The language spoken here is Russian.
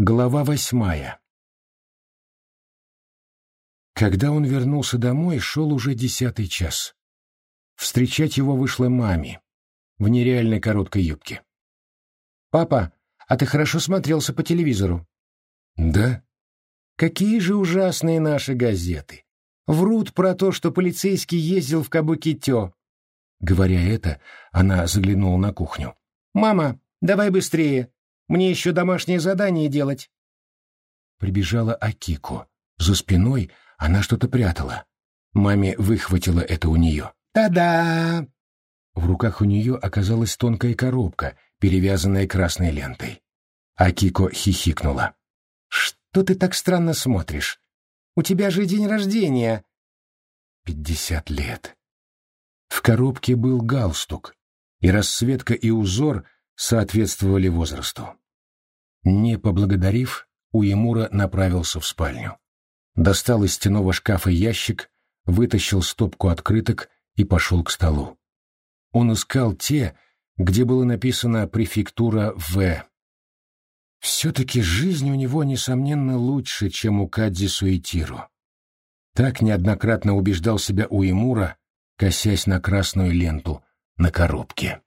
Глава восьмая. Когда он вернулся домой, шел уже десятый час. Встречать его вышла маме в нереальной короткой юбке. «Папа, а ты хорошо смотрелся по телевизору?» «Да». «Какие же ужасные наши газеты! Врут про то, что полицейский ездил в Кабукитё». Говоря это, она заглянула на кухню. «Мама, давай быстрее, мне еще домашнее задание делать. Прибежала Акико. За спиной она что-то прятала. Маме выхватила это у нее. «Та-да!» В руках у нее оказалась тонкая коробка, перевязанная красной лентой. Акико хихикнула. «Что ты так странно смотришь? У тебя же день рождения!» «Пятьдесят лет». В коробке был галстук, и расцветка и узор соответствовали возрасту. Не поблагодарив, Уемура направился в спальню. Достал из стеного шкафа ящик, вытащил стопку открыток и пошел к столу. Он искал те, где было написано префектура «В». Все-таки жизнь у него, несомненно, лучше, чем у Кадзи Суэтиру. Так неоднократно убеждал себя Уемура, косясь на красную ленту на коробке.